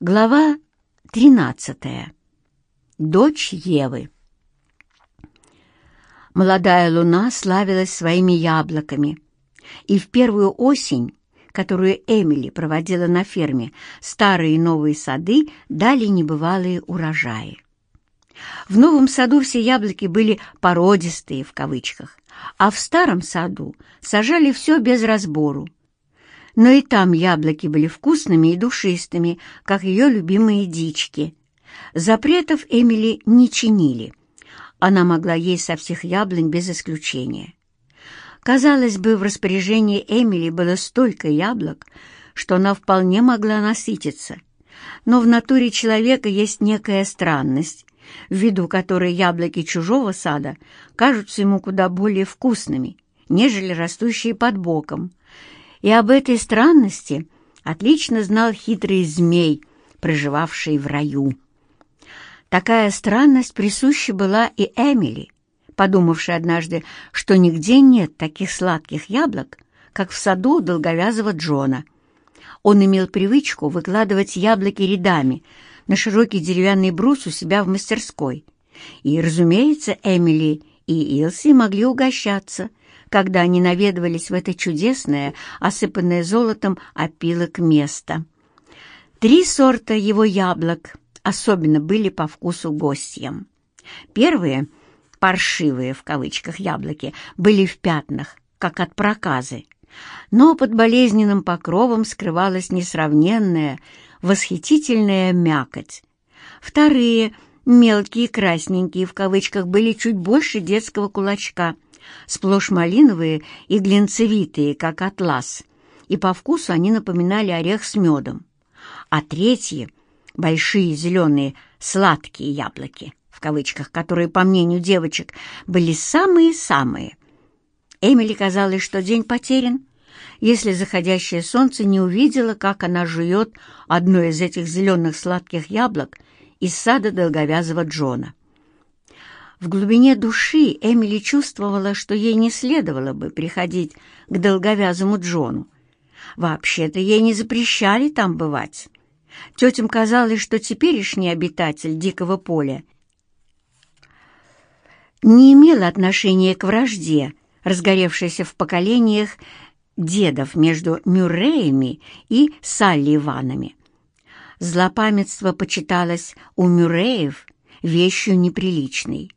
Глава 13. Дочь Евы. Молодая луна славилась своими яблоками, и в первую осень, которую Эмили проводила на ферме, старые и новые сады дали небывалые урожаи. В новом саду все яблоки были «породистые» в кавычках, а в старом саду сажали все без разбору, но и там яблоки были вкусными и душистыми, как ее любимые дички. Запретов Эмили не чинили. Она могла есть со всех яблонь без исключения. Казалось бы, в распоряжении Эмили было столько яблок, что она вполне могла насытиться. Но в натуре человека есть некая странность, ввиду которой яблоки чужого сада кажутся ему куда более вкусными, нежели растущие под боком, и об этой странности отлично знал хитрый змей, проживавший в раю. Такая странность присуща была и Эмили, подумавшей однажды, что нигде нет таких сладких яблок, как в саду долговязого Джона. Он имел привычку выкладывать яблоки рядами на широкий деревянный брус у себя в мастерской. И, разумеется, Эмили и Илси могли угощаться — когда они наведывались в это чудесное, осыпанное золотом опилок место. Три сорта его яблок особенно были по вкусу гостям. Первые, «паршивые» в кавычках яблоки, были в пятнах, как от проказы, но под болезненным покровом скрывалась несравненная, восхитительная мякоть. Вторые, мелкие, красненькие, в кавычках, были чуть больше детского кулачка, сплошь малиновые и глинцевитые, как атлас, и по вкусу они напоминали орех с медом. А третьи — большие зеленые сладкие яблоки, в кавычках, которые, по мнению девочек, были самые-самые. Эмили казалось, что день потерян, если заходящее солнце не увидело, как она жует одно из этих зеленых сладких яблок из сада долговязого Джона. В глубине души Эмили чувствовала, что ей не следовало бы приходить к долговязому Джону. Вообще-то ей не запрещали там бывать. Тетям казалось, что теперешний обитатель дикого поля не имел отношения к вражде, разгоревшейся в поколениях дедов между Мюрреями и Салливанами. Злопамятство почиталось у Мюрреев вещью неприличной.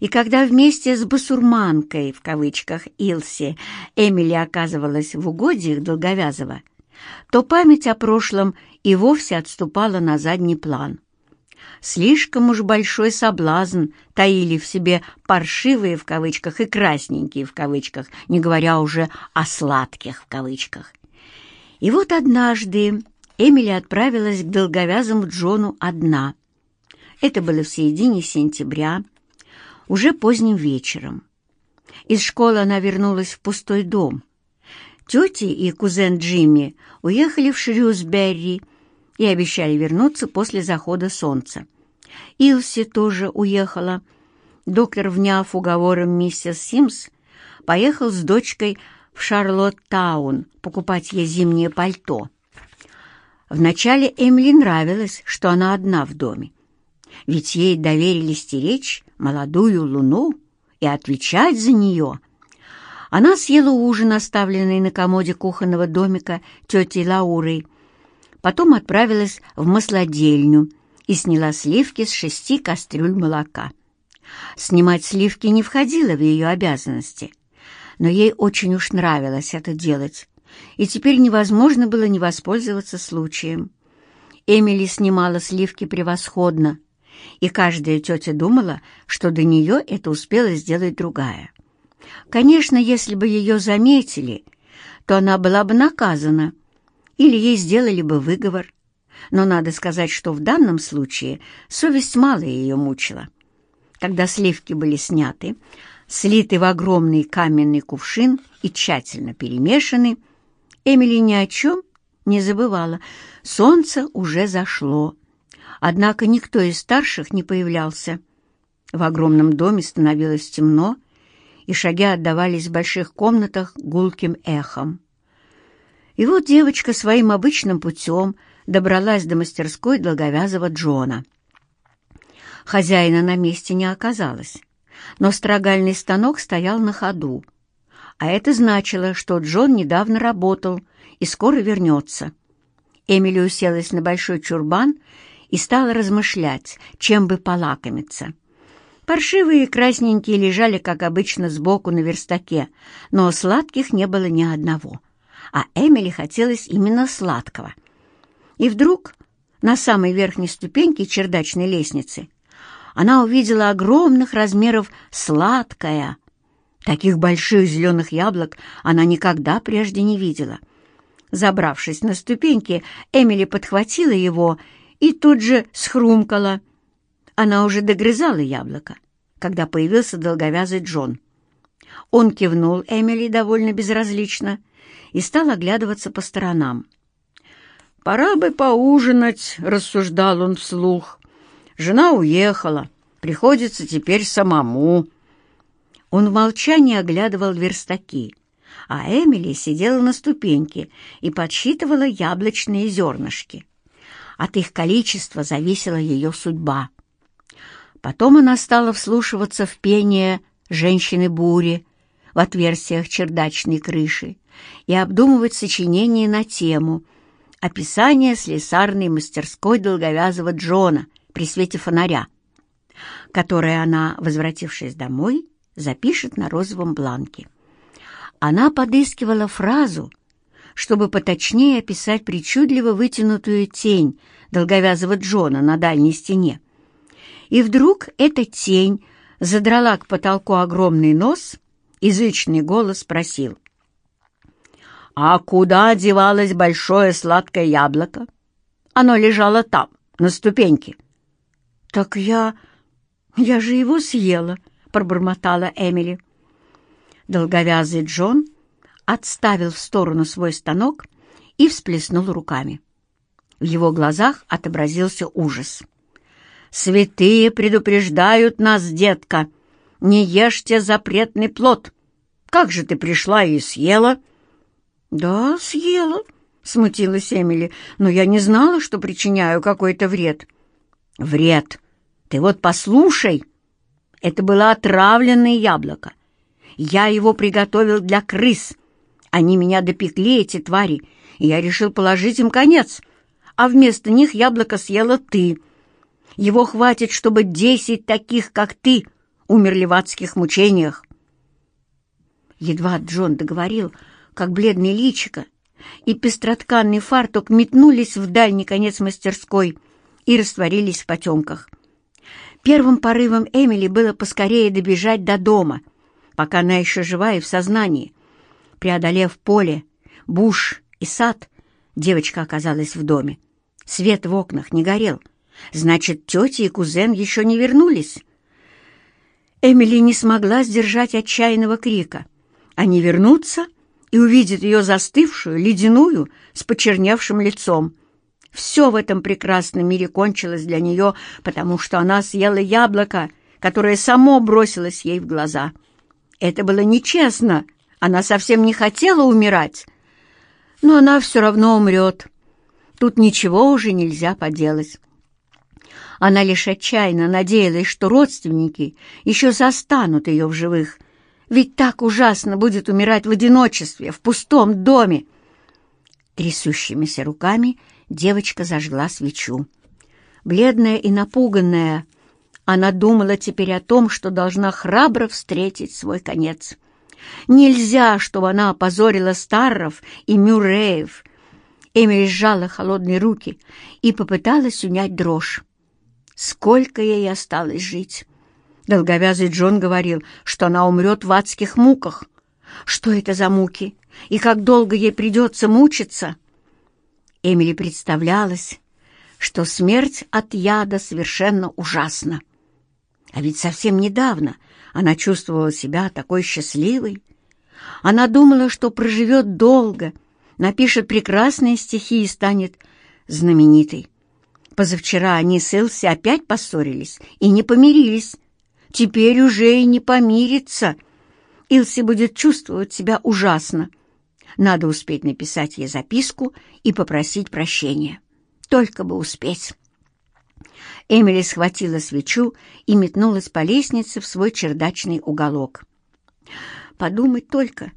И когда вместе с «басурманкой» в кавычках Илси Эмили оказывалась в угодьях Долговязова, то память о прошлом и вовсе отступала на задний план. Слишком уж большой соблазн таили в себе «паршивые» в кавычках и «красненькие» в кавычках, не говоря уже о «сладких» в кавычках. И вот однажды Эмили отправилась к долговязому Джону одна. Это было в середине сентября, уже поздним вечером. Из школы она вернулась в пустой дом. Тети и кузен Джимми уехали в Шрюсберри и обещали вернуться после захода солнца. Илси тоже уехала. Доктор, вняв уговором миссис Симс, поехал с дочкой в Шарлоттаун покупать ей зимнее пальто. Вначале Эмили нравилось, что она одна в доме, ведь ей доверили стеречь молодую луну и отвечать за нее. Она съела ужин, оставленный на комоде кухонного домика тетей Лаурой, потом отправилась в маслодельню и сняла сливки с шести кастрюль молока. Снимать сливки не входило в ее обязанности, но ей очень уж нравилось это делать, и теперь невозможно было не воспользоваться случаем. Эмили снимала сливки превосходно, и каждая тетя думала, что до нее это успела сделать другая. Конечно, если бы ее заметили, то она была бы наказана, или ей сделали бы выговор. Но надо сказать, что в данном случае совесть мало ее мучила. Когда сливки были сняты, слиты в огромный каменный кувшин и тщательно перемешаны, Эмили ни о чем не забывала. Солнце уже зашло. Однако никто из старших не появлялся. В огромном доме становилось темно, и шаги отдавались в больших комнатах гулким эхом. И вот девочка своим обычным путем добралась до мастерской долговязого Джона. Хозяина на месте не оказалось, но строгальный станок стоял на ходу, а это значило, что Джон недавно работал и скоро вернется. Эмили уселась на большой чурбан и стала размышлять, чем бы полакомиться. Паршивые красненькие лежали, как обычно, сбоку на верстаке, но сладких не было ни одного. А Эмили хотелось именно сладкого. И вдруг на самой верхней ступеньке чердачной лестницы она увидела огромных размеров сладкое. Таких больших зеленых яблок она никогда прежде не видела. Забравшись на ступеньки, Эмили подхватила его и тут же схрумкала. Она уже догрызала яблоко, когда появился долговязый Джон. Он кивнул Эмили довольно безразлично и стал оглядываться по сторонам. «Пора бы поужинать», — рассуждал он вслух. «Жена уехала, приходится теперь самому». Он в молчании оглядывал верстаки, а Эмили сидела на ступеньке и подсчитывала яблочные зернышки. От их количества зависела ее судьба. Потом она стала вслушиваться в пение женщины-бури в отверстиях чердачной крыши и обдумывать сочинение на тему «Описание слесарной мастерской долговязого Джона при свете фонаря», которое она, возвратившись домой, запишет на розовом бланке. Она подыскивала фразу, чтобы поточнее описать причудливо вытянутую тень долговязого Джона на дальней стене. И вдруг эта тень задрала к потолку огромный нос, язычный голос спросил. «А куда девалось большое сладкое яблоко? Оно лежало там, на ступеньке». «Так я... я же его съела», — пробормотала Эмили. Долговязый Джон отставил в сторону свой станок и всплеснул руками. В его глазах отобразился ужас. «Святые предупреждают нас, детка! Не ешьте запретный плод! Как же ты пришла и съела?» «Да, съела», — смутилась Эмили, «но я не знала, что причиняю какой-то вред». «Вред? Ты вот послушай! Это было отравленное яблоко. Я его приготовил для крыс. Они меня допекли, эти твари, и я решил положить им конец. А вместо них яблоко съела ты. Его хватит, чтобы десять таких, как ты, умерли в адских мучениях. Едва Джон договорил, как бледный личико и пестротканный фартук метнулись в дальний конец мастерской и растворились в потемках. Первым порывом Эмили было поскорее добежать до дома — пока она еще жива и в сознании. Преодолев поле, буш и сад, девочка оказалась в доме. Свет в окнах не горел. Значит, тетя и кузен еще не вернулись. Эмили не смогла сдержать отчаянного крика. Они вернутся и увидят ее застывшую, ледяную, с почерневшим лицом. Все в этом прекрасном мире кончилось для нее, потому что она съела яблоко, которое само бросилось ей в глаза — это было нечестно. Она совсем не хотела умирать. Но она все равно умрет. Тут ничего уже нельзя поделать. Она лишь отчаянно надеялась, что родственники еще застанут ее в живых. Ведь так ужасно будет умирать в одиночестве, в пустом доме. Трясущимися руками девочка зажгла свечу. Бледная и напуганная, она думала теперь о том, что должна храбро встретить свой конец. Нельзя, чтобы она опозорила Старров и Мюрреев. Эмили сжала холодные руки и попыталась унять дрожь. Сколько ей осталось жить? Долговязый Джон говорил, что она умрет в адских муках. Что это за муки? И как долго ей придется мучиться? Эмили представлялась, что смерть от яда совершенно ужасна. А ведь совсем недавно она чувствовала себя такой счастливой. Она думала, что проживет долго, напишет прекрасные стихи и станет знаменитой. Позавчера они с Элси опять поссорились и не помирились. Теперь уже и не помириться. Илси будет чувствовать себя ужасно. Надо успеть написать ей записку и попросить прощения. только бы успеть. Эмили схватила свечу и метнулась по лестнице в свой чердачный уголок. Подумать только.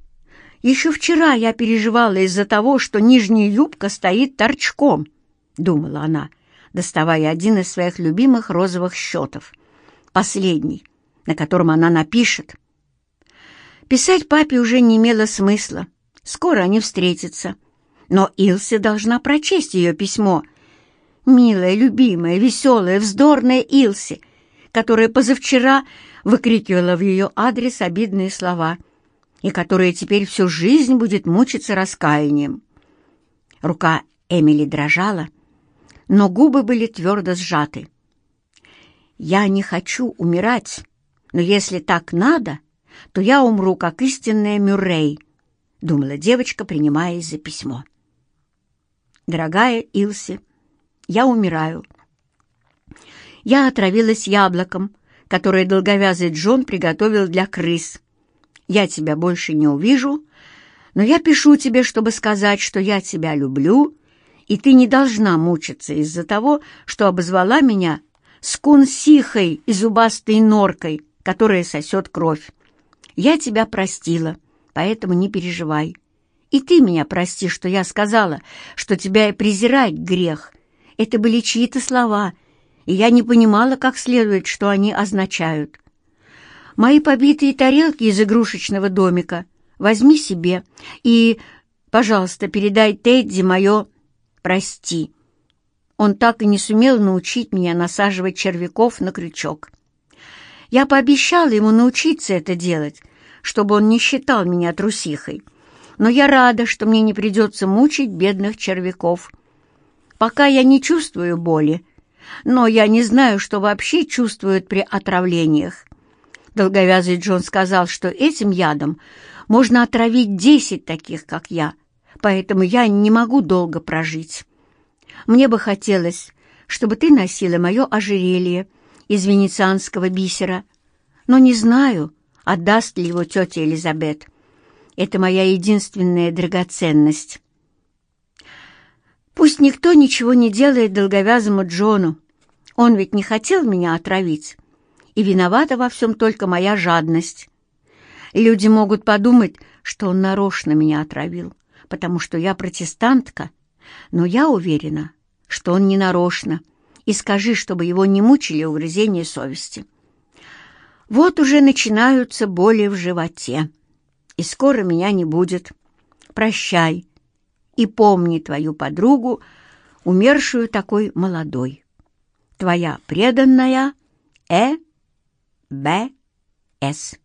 Еще вчера я переживала из-за того, что нижняя юбка стоит торчком, — думала она, доставая один из своих любимых розовых счетов. Последний, на котором она напишет. Писать папе уже не имело смысла. Скоро они встретятся. Но Илсе должна прочесть ее письмо. Милая, любимая, веселая, вздорная Илсе, которая позавчера выкрикивала в ее адрес обидные слова и которая теперь всю жизнь будет мучиться раскаянием. Рука Эмили дрожала, но губы были твердо сжаты. «Я не хочу умирать, но если так надо, то я умру, как истинная Мюррей», — думала девочка, принимаясь за письмо. «Дорогая Илси, я умираю. Я отравилась яблоком, которое долговязый Джон приготовил для крыс. Я тебя больше не увижу, но я пишу тебе, чтобы сказать, что я тебя люблю, и ты не должна мучиться из-за того, что обозвала меня скунсихой и зубастой норкой, которая сосет кровь. Я тебя простила, поэтому не переживай. И ты меня прости, что я сказала, что тебя и презирать грех. Это были чьи-то слова, и я не понимала, как следует, что они означают. Мои побитые тарелки из игрушечного домика возьми себе и, пожалуйста, передай Тедди мое «прости». Он так и не сумел научить меня насаживать червяков на крючок. Я пообещала ему научиться это делать, чтобы он не считал меня трусихой. Но я рада, что мне не придется мучить бедных червяков. Пока я не чувствую боли, но я не знаю, что вообще чувствуют при отравлениях. Долговязый Джон сказал, что этим ядом можно отравить десять таких, как я, поэтому я не могу долго прожить. Мне бы хотелось, чтобы ты носила мое ожерелье из венецианского бисера, но не знаю, отдаст ли его тетя Элизабет. Это моя единственная драгоценность. Пусть никто ничего не делает долговязому Джону. Он ведь не хотел меня отравить и виновата во всем только моя жадность. Люди могут подумать, что он нарочно меня отравил, потому что я протестантка, но я уверена, что он не нарочно, и скажи, чтобы его не мучили угрызения совести. Вот уже начинаются боли в животе, и скоро меня не будет. Прощай и помни твою подругу, умершую такой молодой. Твоя преданная Э. Б. С.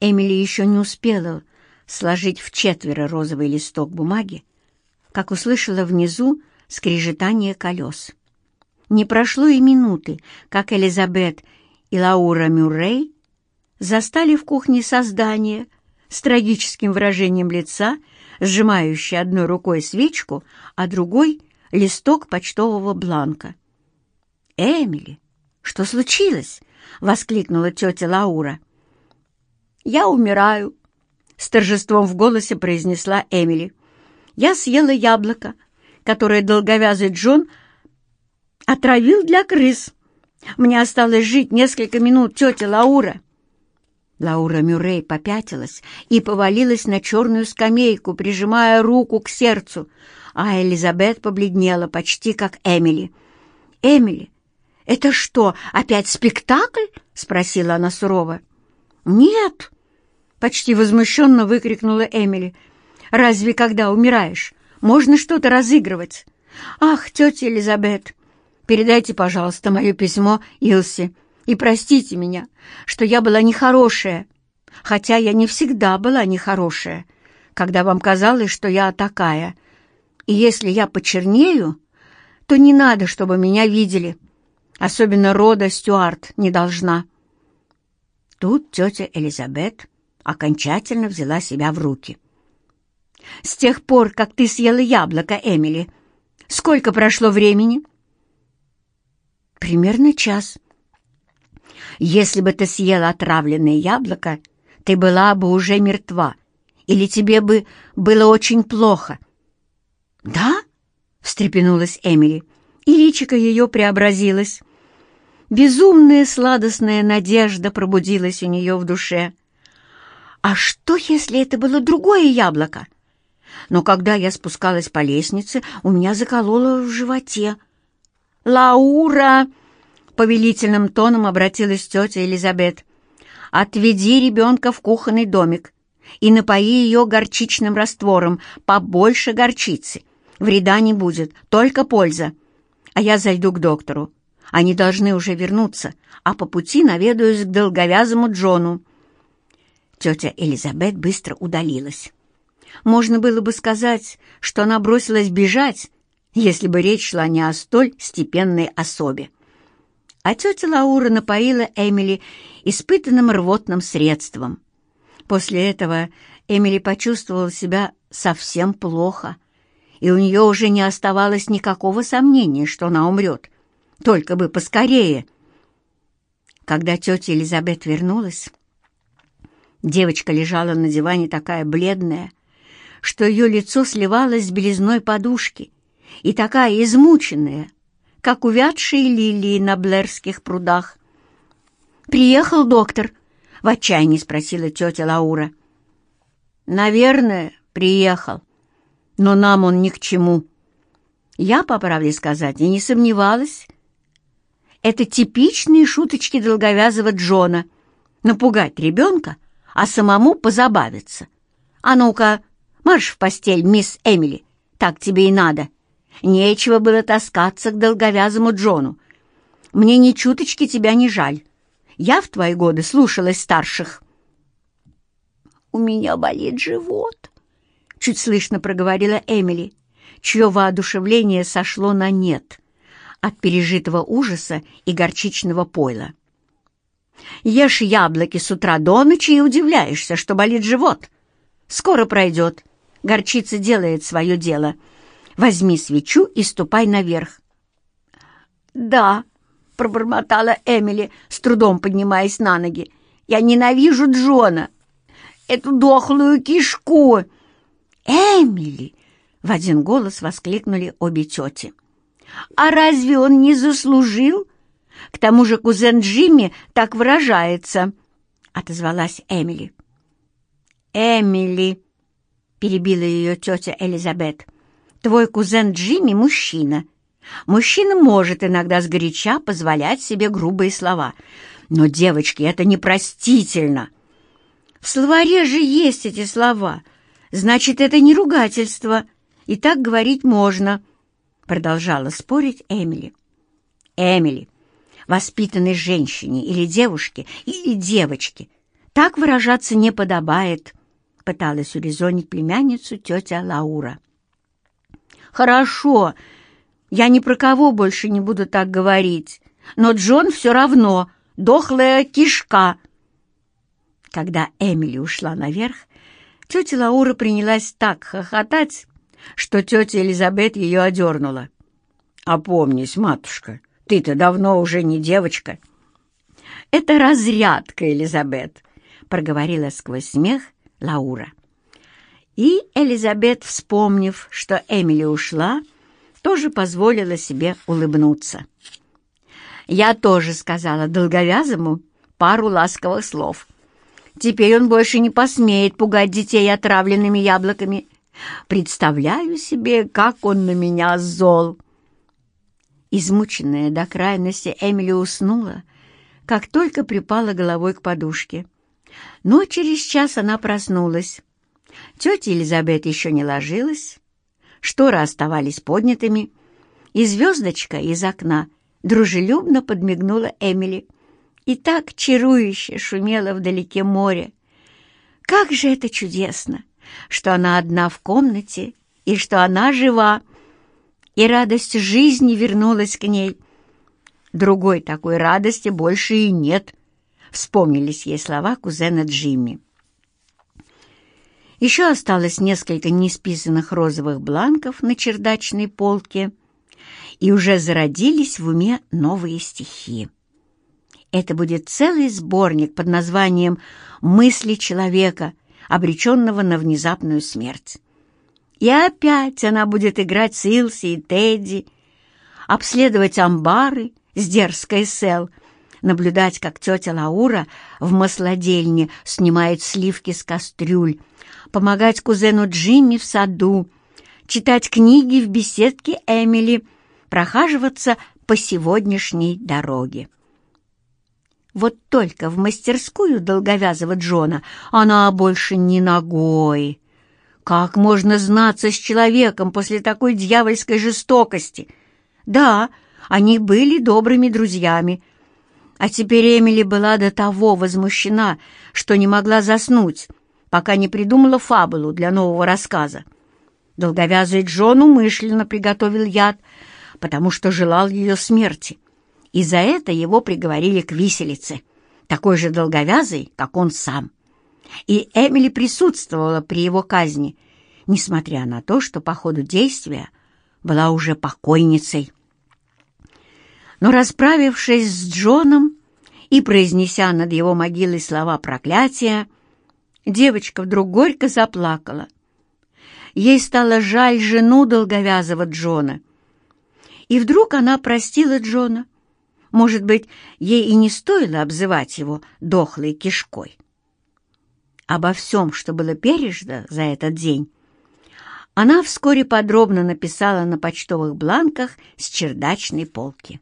Эмили еще не успела сложить в четверо розовый листок бумаги, как услышала внизу скрежетание колес. Не прошло и минуты, как Элизабет и Лаура Мюррей застали в кухне создание с трагическим выражением лица, сжимающее одной рукой свечку, а другой — листок почтового бланка. «Эмили!» «Что случилось?» — воскликнула тетя Лаура. «Я умираю», — с торжеством в голосе произнесла Эмили. «Я съела яблоко, которое долговязый Джон отравил для крыс. Мне осталось жить несколько минут, тетя Лаура». Лаура Мюррей попятилась и повалилась на черную скамейку, прижимая руку к сердцу, а Элизабет побледнела почти как Эмили. «Эмили, «Это что, опять спектакль?» — спросила она сурово. «Нет!» — почти возмущенно выкрикнула Эмили. «Разве когда умираешь, можно что-то разыгрывать? Ах, тетя Элизабет, передайте, пожалуйста, мое письмо Илсе и простите меня, что я была нехорошая, хотя я не всегда была нехорошая, когда вам казалось, что я такая. И если я почернею, то не надо, чтобы меня видели». Особенно рода Стюарт не должна. Тут тетя Элизабет окончательно взяла себя в руки. «С тех пор, как ты съела яблоко, Эмили, сколько прошло времени?» «Примерно час». «Если бы ты съела отравленное яблоко, ты была бы уже мертва, или тебе бы было очень плохо». «Да? — встрепенулась Эмили, и личико ее преобразилось. Безумная сладостная надежда пробудилась у нее в душе. «А что, если это было другое яблоко?» Но когда я спускалась по лестнице, у меня закололо в животе. «Лаура!» — повелительным тоном обратилась тетя Элизабет. «Отведи ребенка в кухонный домик и напои ее горчичным раствором, побольше горчицы. Вреда не будет, только польза. А я зайду к доктору. Они должны уже вернуться, а по пути наведаюсь к долговязому Джону». Тетя Элизабет быстро удалилась. Можно было бы сказать, что она бросилась бежать, если бы речь шла не о столь степенной особе. А тетя Лаура напоила Эмили испытанным рвотным средством. После этого Эмили почувствовала себя совсем плохо, и у нее уже не оставалось никакого сомнения, что она умрет. Только бы поскорее. Когда тетя Элизабет вернулась, девочка лежала на диване такая бледная, что ее лицо сливалось с белизной подушки, и такая измученная, как увядшие лилии на Блэрских прудах. «Приехал доктор?» — в отчаянии спросила тетя Лаура. «Наверное, приехал, но нам он ни к чему». Я, по правде сказать, и не сомневалась. Это типичные шуточки долговязого Джона — напугать ребенка, а самому позабавиться. А ну-ка, Марш в постель, мисс Эмили, так тебе и надо. Нечего было таскаться к долговязому Джону. Мне ни чуточки тебя не жаль. Я в твои годы слушалась старших. «У меня болит живот», — чуть слышно проговорила Эмили, чье воодушевление сошло на нет от пережитого ужаса и горчичного пойла. «Ешь яблоки с утра до ночи и удивляешься, что болит живот. Скоро пройдет. Горчица делает свое дело. Возьми свечу и ступай наверх. «Да», — пробормотала Эмили, с трудом поднимаясь на ноги, — «я ненавижу Джона, эту дохлую кишку». «Эмили!» — в один голос воскликнули обе тети. «А разве он не заслужил? К тому же кузен Джимми так выражается», — отозвалась Эмили. «Эмили!» перебила ее тетя Элизабет. «Твой кузен Джимми — мужчина. Мужчина может иногда сгоряча позволять себе грубые слова. Но, девочки, это непростительно. В словаре же есть эти слова. Значит, это не ругательство. И так говорить можно», — продолжала спорить Эмили. «Эмили, воспитанной женщине или девушке, или девочке, так выражаться не подобает» пыталась урезонить племянницу тетя Лаура. «Хорошо, я ни про кого больше не буду так говорить, но Джон все равно дохлая кишка». Когда Эмили ушла наверх, тетя Лаура принялась так хохотать, что тетя Элизабет ее одернула. «Опомнись, матушка, ты-то давно уже не девочка». «Это разрядка, Элизабет», — проговорила сквозь смех Лаура. И Элизабет, вспомнив, что Эмили ушла, тоже позволила себе улыбнуться. Я тоже сказала долговязому пару ласковых слов. Теперь он больше не посмеет пугать детей отравленными яблоками. Представляю себе, как он на меня зол. Измученная до крайности, Эмили уснула, как только припала головой к подушке. Но через час она проснулась. Тетя Елизабет еще не ложилась, шторы оставались поднятыми, и звездочка из окна дружелюбно подмигнула Эмили. И так чарующе шумело вдалеке море. Как же это чудесно, что она одна в комнате и что она жива, и радость жизни вернулась к ней. Другой такой радости больше и нет — вспомнились ей слова кузена Джимми. Еще осталось несколько несписанных розовых бланков на чердачной полке, и уже зародились в уме новые стихи. Это будет целый сборник под названием «Мысли человека, обреченного на внезапную смерть». И опять она будет играть с Илси и Тедди, обследовать амбары с дерзкой Сел, наблюдать, как тетя Лаура в маслодельне снимает сливки с кастрюль, помогать кузену Джимми в саду, читать книги в беседке Эмили, прохаживаться по сегодняшней дороге. Вот только в мастерскую долговязого Джона она больше не ногой. Как можно знаться с человеком после такой дьявольской жестокости? Да, они были добрыми друзьями. А теперь Эмили была до того возмущена, что не могла заснуть, пока не придумала фабулу для нового рассказа. Долговязый Джон умышленно приготовил яд, потому что желал ее смерти, и за это его приговорили к виселице, такой же долговязый, как он сам и Эмили присутствовала при его казни, несмотря на то, что по ходу действия была уже покойницей. Но расправившись с Джоном и произнеся над его могилой слова проклятия, девочка вдруг горько заплакала. Ей стало жаль жену долговязого Джона. И вдруг она простила Джона. Может быть, ей и не стоило обзывать его дохлой кишкой обо всем, что было пережито за этот день, она вскоре подробно написала на почтовых бланках с чердачной полки.